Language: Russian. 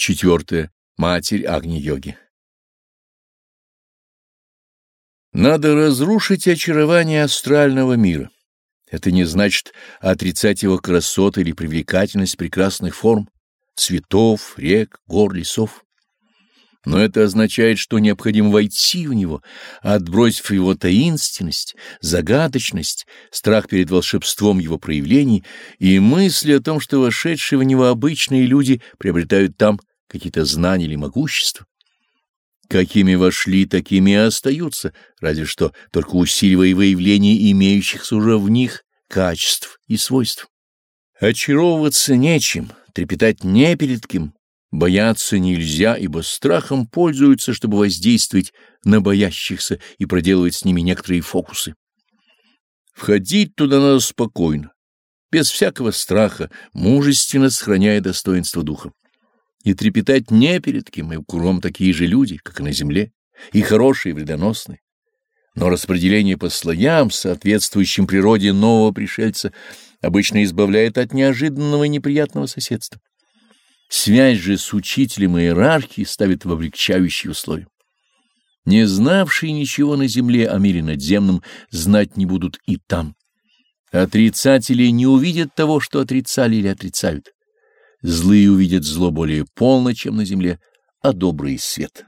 Четвертое. Матерь Агни-йоги. Надо разрушить очарование астрального мира. Это не значит отрицать его красоты или привлекательность прекрасных форм, цветов, рек, гор, лесов. Но это означает, что необходимо войти в него, отбросив его таинственность, загадочность, страх перед волшебством его проявлений и мысли о том, что вошедшие в него обычные люди приобретают там какие-то знания или могущество. Какими вошли, такими и остаются, разве что только усиливая выявление имеющихся уже в них качеств и свойств. Очаровываться нечем, трепетать не перед кем, бояться нельзя, ибо страхом пользуются, чтобы воздействовать на боящихся и проделывать с ними некоторые фокусы. Входить туда надо спокойно, без всякого страха, мужественно сохраняя достоинство духа и трепетать не перед кем, и кругом такие же люди, как и на земле, и хорошие, и вредоносные. Но распределение по слоям, соответствующим природе нового пришельца, обычно избавляет от неожиданного и неприятного соседства. Связь же с учителем и иерархией ставит в облегчающие условия. Не знавшие ничего на земле о мире надземном знать не будут и там. Отрицатели не увидят того, что отрицали или отрицают. Злые увидят зло более полно, чем на земле, а добрые — свет.